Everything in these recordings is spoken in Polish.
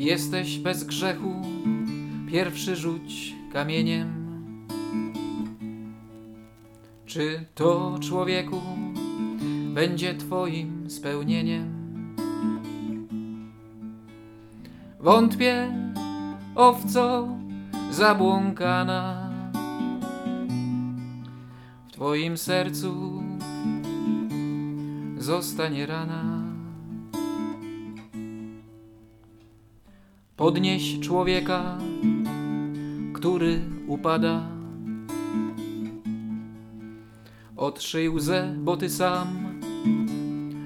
Jesteś bez grzechu, pierwszy rzuć kamieniem. Czy to człowieku będzie Twoim spełnieniem? Wątpię, owco zabłąkana w Twoim sercu zostanie rana. Podnieś człowieka, który upada. Otrzyj łzę, bo ty sam,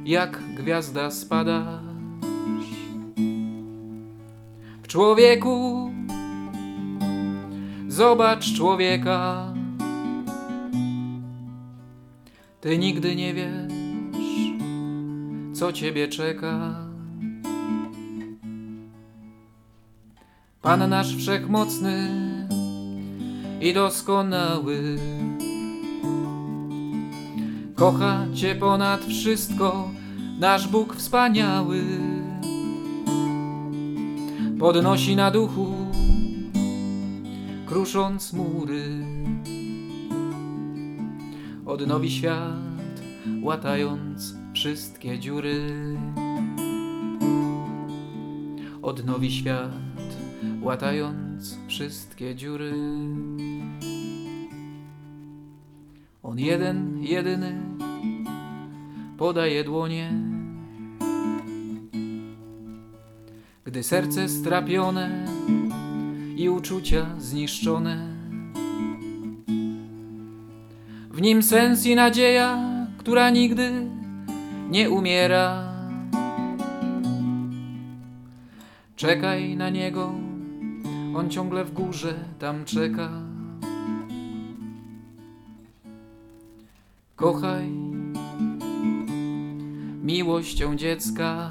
jak gwiazda spadasz. W człowieku zobacz człowieka. Ty nigdy nie wiesz, co ciebie czeka. Pan nasz wszechmocny i doskonały kocha Cię ponad wszystko, nasz Bóg wspaniały. Podnosi na duchu, krusząc mury. Odnowi świat, łatając wszystkie dziury. Odnowi świat, łatając wszystkie dziury. On jeden, jedyny podaje dłonie. Gdy serce strapione i uczucia zniszczone, w nim sens i nadzieja, która nigdy nie umiera. Czekaj na niego, on ciągle w górze tam czeka. Kochaj miłością dziecka,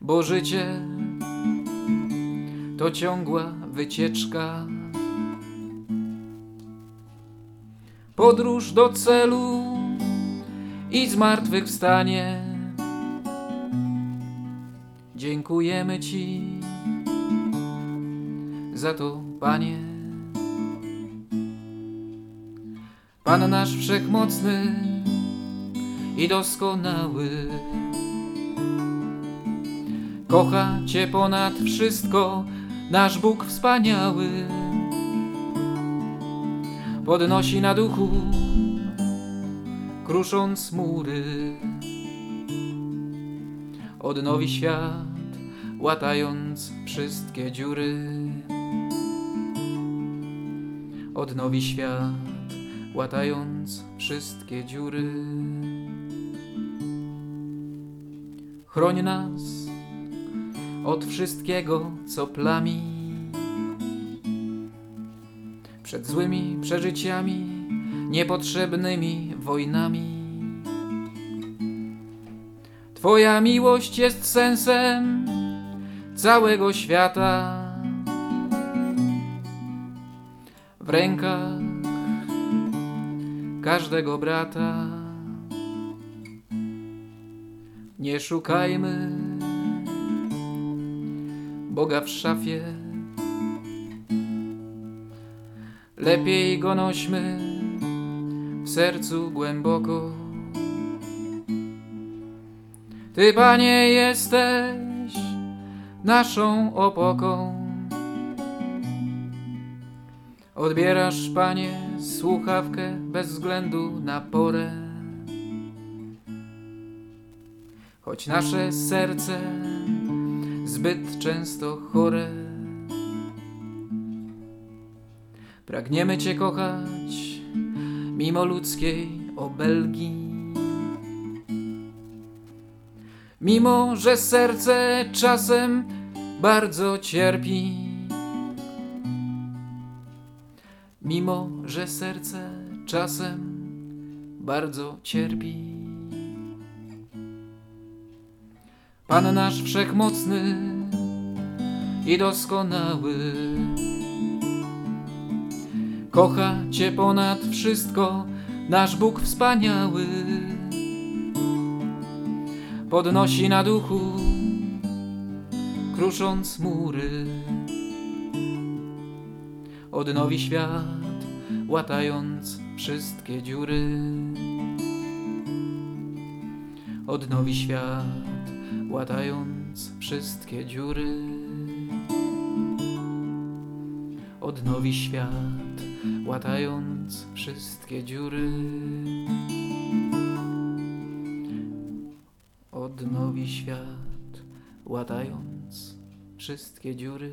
bo życie to ciągła wycieczka. Podróż do celu i zmartwychwstanie. Dziękujemy Ci za to, Panie. Pan nasz wszechmocny i doskonały kocha Cię ponad wszystko, nasz Bóg wspaniały. Podnosi na duchu, krusząc mury. Odnowi świat, łatając wszystkie dziury. Odnowi świat, łatając wszystkie dziury. Chroń nas od wszystkiego, co plami, przed złymi przeżyciami, niepotrzebnymi wojnami. Twoja miłość jest sensem całego świata. W rękach każdego brata. Nie szukajmy Boga w szafie. Lepiej go nośmy w sercu głęboko. Ty, Panie, jesteś naszą opoką. Odbierasz, Panie, słuchawkę bez względu na porę. Choć nasze serce zbyt często chore, pragniemy Cię kochać mimo ludzkiej obelgi. Mimo, że serce czasem bardzo cierpi. Mimo, że serce czasem bardzo cierpi. Pan nasz wszechmocny i doskonały kocha Cię ponad wszystko, nasz Bóg wspaniały. Podnosi na duchu, krusząc mury. Odnowi świat, łatając wszystkie dziury. Odnowi świat, łatając wszystkie dziury. Odnowi świat, łatając wszystkie dziury. Odnowi świat, łatając wszystkie dziury.